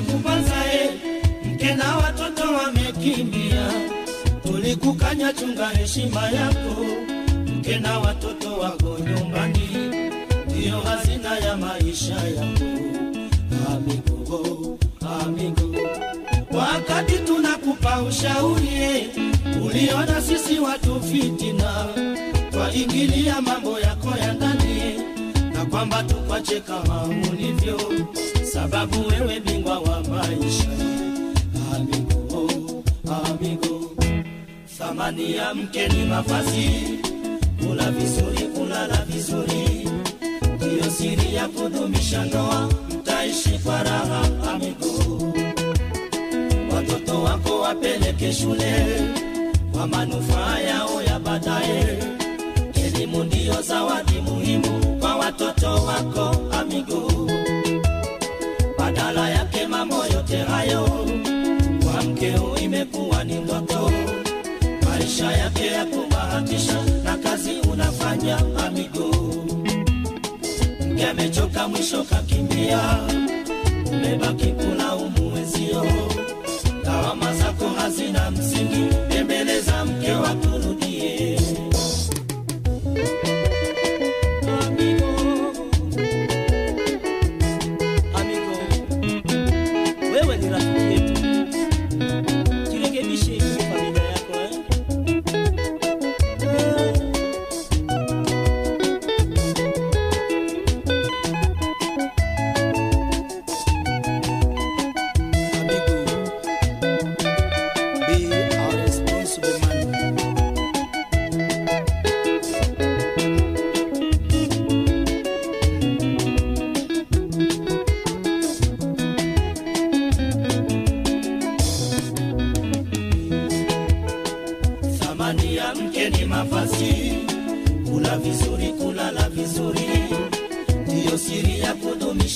kupanza e, mke na watoto wamekimbia, tulikukanya chunga heshima yako, mke na watoto wako nyumbani, ndiyo hazina ya maisha yako. Amigo, amigo, wakati tunakupa ushauri uliona sisi watu fitina, twaingilia mambo yako ya ndani na kwamba tukwache kama ulivyo, sababu wewe bingwa wa maisha. Amigo, amigo, thamani ya mke ni mavazi, kula vizuri, kulala vizuri, ndiyo siri ya kudumisha ndoa, mtaishi kwa raha. Amigo, watoto wako wapeleke shule kwa manufaa yao ya baadaye. Elimu ndiyo zawadi muhimu unafanya amigo. Mke amechoka mwisho kakimbia, umebaki kulaumu wenzio, lawama zako hazina msingi, tembeleza mke wakurudie.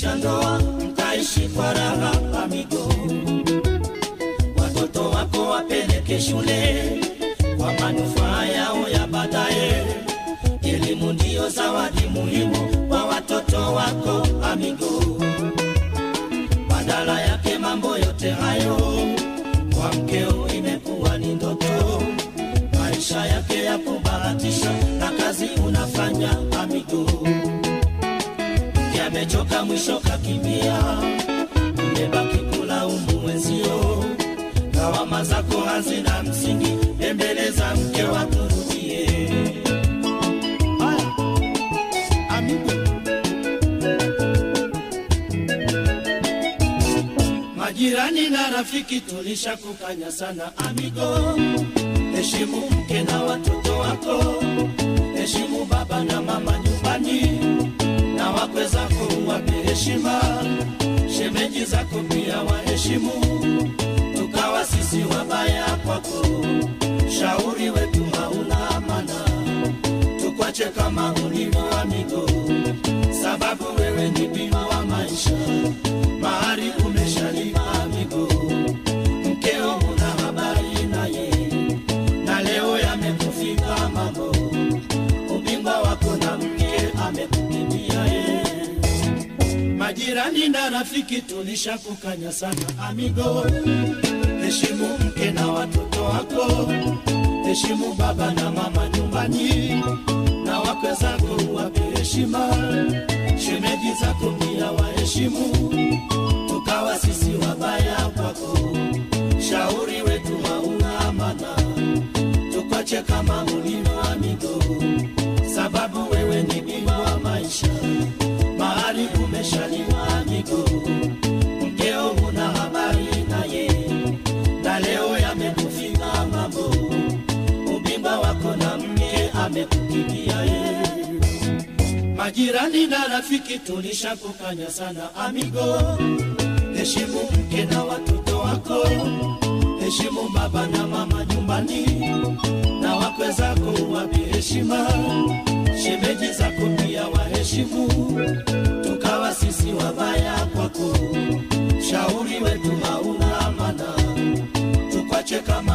Kudumisha ndoa, mtaishi kwa raha. Amigo, watoto wako wapeleke shule kwa manufaa yao ya baadaye. Elimu ndiyo zawadi muhimu kwa watoto wako amigo. Badala yake mambo yote hayo kwa mkeo imekuwa ni ndoto, maisha yake ya kubahatisha na kazi unafanya amigo. Mke amechoka mwisho kakimbia, umebaki kulaumu mwenzio, lawama zako hazina msingi, embeleza mke wakurudie. Majirani na rafiki tulisha kukanya sana amigo, heshimu mke na watoto wako, heshimu baba na mama nyumbani, na wakwe zako wape heshima, shemeji zako pia waheshimu, tukawa sisi wabaya kwako, shauri wetu hauna amana, tukwache kama ulivyo amigo, sababu wewe ni bima wa maisha. Mahari Majirani tulisha kukanya sana amigo, heshimu mke na watoto wako, heshimu baba na mama nyumbani, na wakwe zako wape heshima, shemeji zako pia waheshimu. Tukawa sisi wabaya kwako, shauri wetu hauna amana, tukwache kama ulivyo amigo, sababu wewe ni bima wa maisha, mahali umeshaliwa Majirani na rafiki tulishakukanya sana amigo, heshimu mke na watoto wako, heshimu baba na mama nyumbani, na wakwe zako wape heshima, shemeji zako pia waheshimu, tukawa sisi wabaya kwako, shauri wetu hauna amana, tukwache kama